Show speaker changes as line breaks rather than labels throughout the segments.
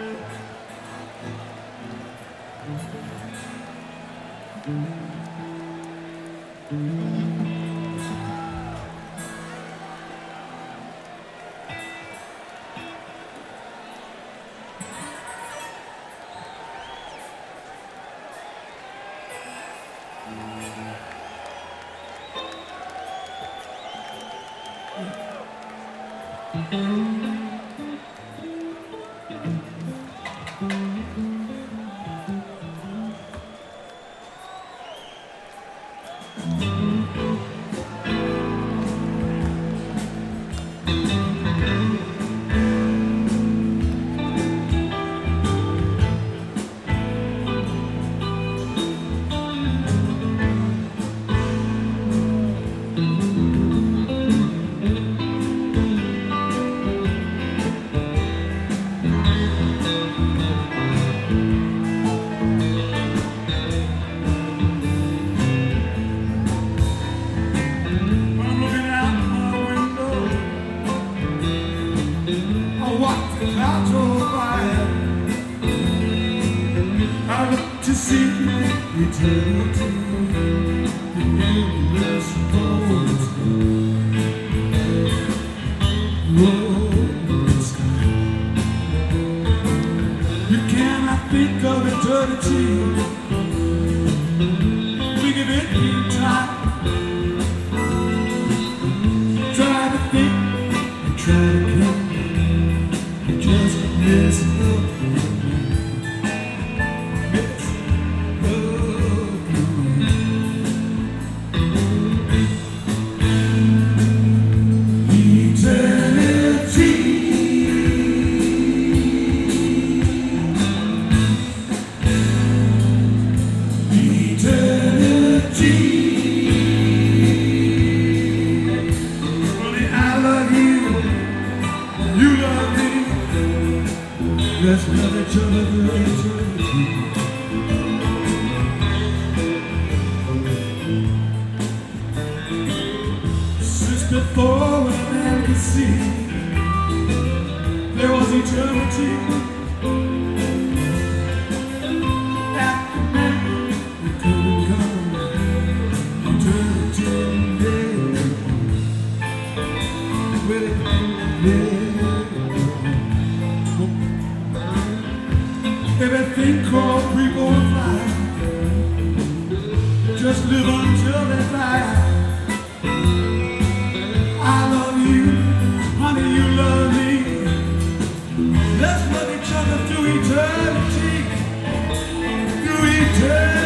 Thank mm -hmm. you. eternity. before a man could see There was eternity. After we Eternity Everything called people fly Just live until they die. To eternity, To eternity.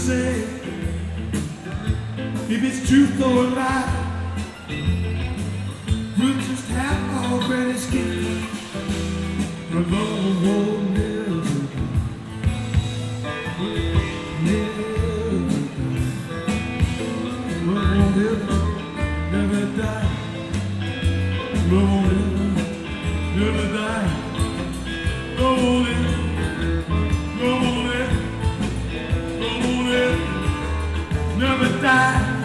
Say, if it's truth or lie. Never die.